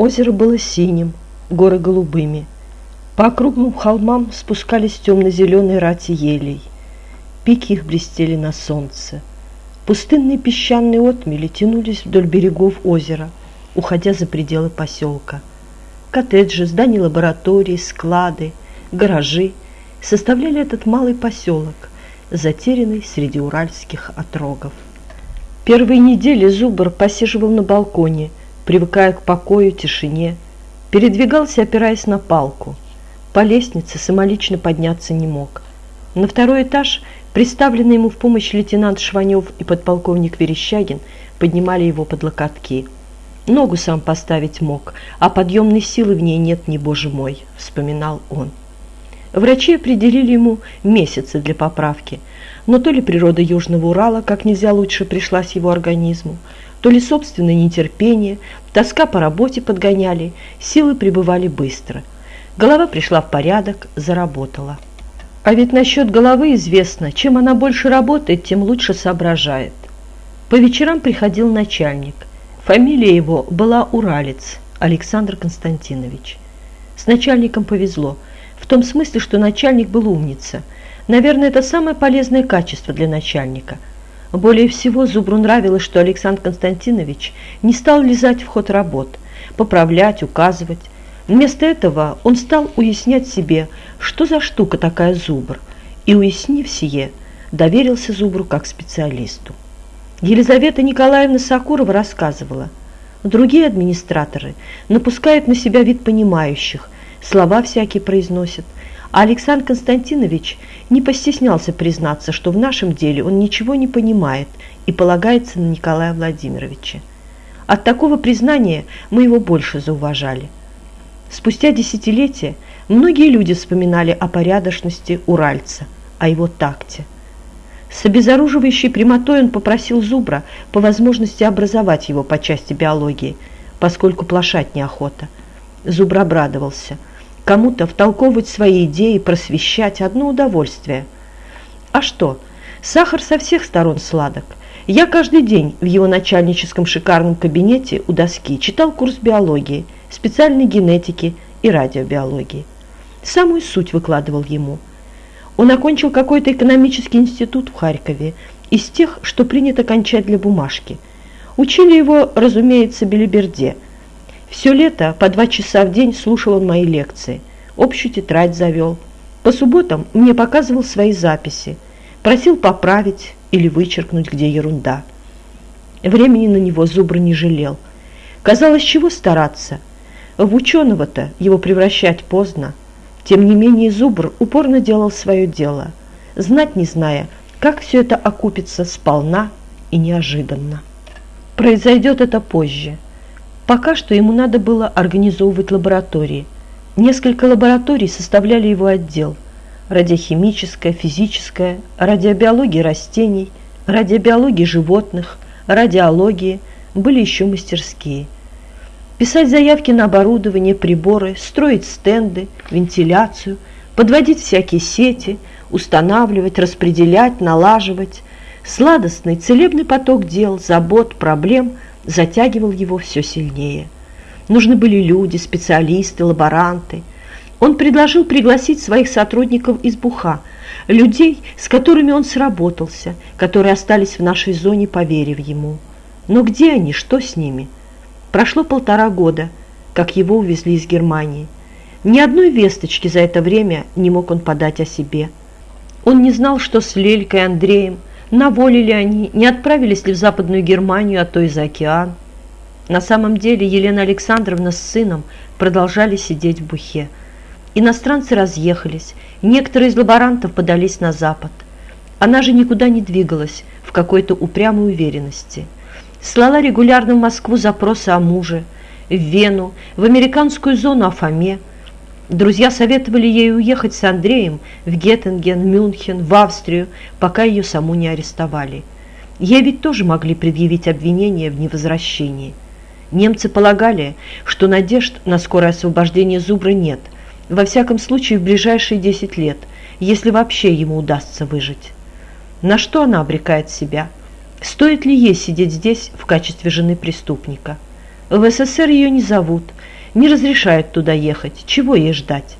Озеро было синим, горы голубыми. По округлым холмам спускались темно-зеленые рати елей. Пики их блестели на солнце. Пустынные песчаные отмели тянулись вдоль берегов озера, уходя за пределы поселка. Коттеджи, здания лаборатории, склады, гаражи составляли этот малый поселок, затерянный среди уральских отрогов. Первые недели Зубр посиживал на балконе, привыкая к покою, тишине, передвигался, опираясь на палку. По лестнице самолично подняться не мог. На второй этаж Представленные ему в помощь лейтенант Шванев и подполковник Верещагин поднимали его под локотки. «Ногу сам поставить мог, а подъемной силы в ней нет, не боже мой», — вспоминал он. Врачи определили ему месяцы для поправки, но то ли природа Южного Урала как нельзя лучше пришлась его организму, то ли собственное нетерпение, тоска по работе подгоняли, силы пребывали быстро. Голова пришла в порядок, заработала. А ведь насчет головы известно, чем она больше работает, тем лучше соображает. По вечерам приходил начальник. Фамилия его была Уралец, Александр Константинович. С начальником повезло, в том смысле, что начальник был умница. Наверное, это самое полезное качество для начальника. Более всего Зубру нравилось, что Александр Константинович не стал лезать в ход работ, поправлять, указывать, Вместо этого он стал уяснять себе, что за штука такая зубр, и, уяснив сие, доверился зубру как специалисту. Елизавета Николаевна Сакурова рассказывала, другие администраторы напускают на себя вид понимающих, слова всякие произносят, а Александр Константинович не постеснялся признаться, что в нашем деле он ничего не понимает и полагается на Николая Владимировича. От такого признания мы его больше зауважали – Спустя десятилетия многие люди вспоминали о порядочности уральца, о его такте. С обезоруживающей прямотой он попросил Зубра по возможности образовать его по части биологии, поскольку плашать неохота. Зубр обрадовался. Кому-то втолковывать свои идеи, просвещать – одно удовольствие. А что, сахар со всех сторон сладок. Я каждый день в его начальническом шикарном кабинете у доски читал курс биологии – специальной генетики и радиобиологии. Самую суть выкладывал ему. Он окончил какой-то экономический институт в Харькове, из тех, что принято кончать для бумажки. Учили его, разумеется, белиберде. Все лето по два часа в день слушал он мои лекции, общую тетрадь завел. По субботам мне показывал свои записи, просил поправить или вычеркнуть, где ерунда. Времени на него Зубр не жалел. Казалось, чего стараться – в ученого-то его превращать поздно. Тем не менее Зубр упорно делал свое дело, знать не зная, как все это окупится сполна и неожиданно. Произойдет это позже. Пока что ему надо было организовывать лаборатории. Несколько лабораторий составляли его отдел. Радиохимическая, физическая, радиобиология растений, радиобиология животных, радиология, были еще мастерские – писать заявки на оборудование, приборы, строить стенды, вентиляцию, подводить всякие сети, устанавливать, распределять, налаживать. Сладостный, целебный поток дел, забот, проблем затягивал его все сильнее. Нужны были люди, специалисты, лаборанты. Он предложил пригласить своих сотрудников из Буха, людей, с которыми он сработался, которые остались в нашей зоне, поверив ему. Но где они, что с ними – Прошло полтора года, как его увезли из Германии. Ни одной весточки за это время не мог он подать о себе. Он не знал, что с Лелькой Андреем, на воле ли они, не отправились ли в Западную Германию, а то и за океан. На самом деле Елена Александровна с сыном продолжали сидеть в Бухе. Иностранцы разъехались, некоторые из лаборантов подались на Запад. Она же никуда не двигалась в какой-то упрямой уверенности – слала регулярно в Москву запросы о муже, в Вену, в американскую зону о Фоме. Друзья советовали ей уехать с Андреем в Геттинген, Мюнхен, в Австрию, пока ее саму не арестовали. Ей ведь тоже могли предъявить обвинение в невозвращении. Немцы полагали, что надежд на скорое освобождение Зубра нет, во всяком случае в ближайшие 10 лет, если вообще ему удастся выжить. На что она обрекает себя – Стоит ли ей сидеть здесь в качестве жены преступника? В СССР ее не зовут, не разрешает туда ехать. Чего ей ждать?